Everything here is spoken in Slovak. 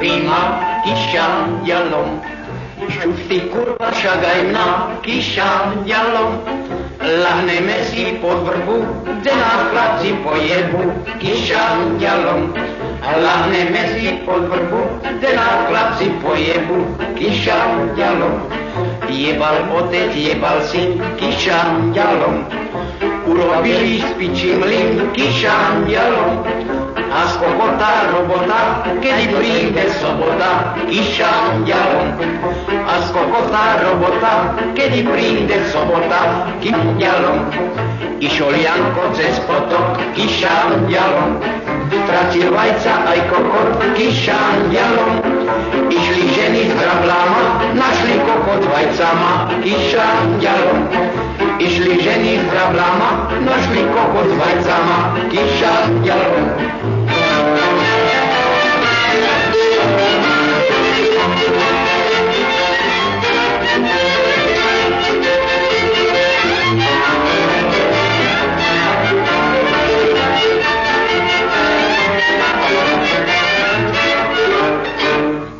prima kišandialom. Šuchty kurva však aj na kišandialom. Lahneme si pod vrbu, kde nás chlapci pojebu kišandialom. Lahneme si pod vrbu, kde nás chlapci pojebu kišandialom. Jebal otec, jebal syn kišandialom. Urobili s pičím lin kišandialom a skokotá Kedy îi sobota soboda, ișa a Ascocota, robota, când îi prinde soboda, iarun. Išolianko cez potok, kišám jalom. Tratil vajca aj kokot kišám jalom. Išli ženy z drablama, našli kokot vajcama, kišám jalom. Išli ženy z drablama, našli kokot vajcama,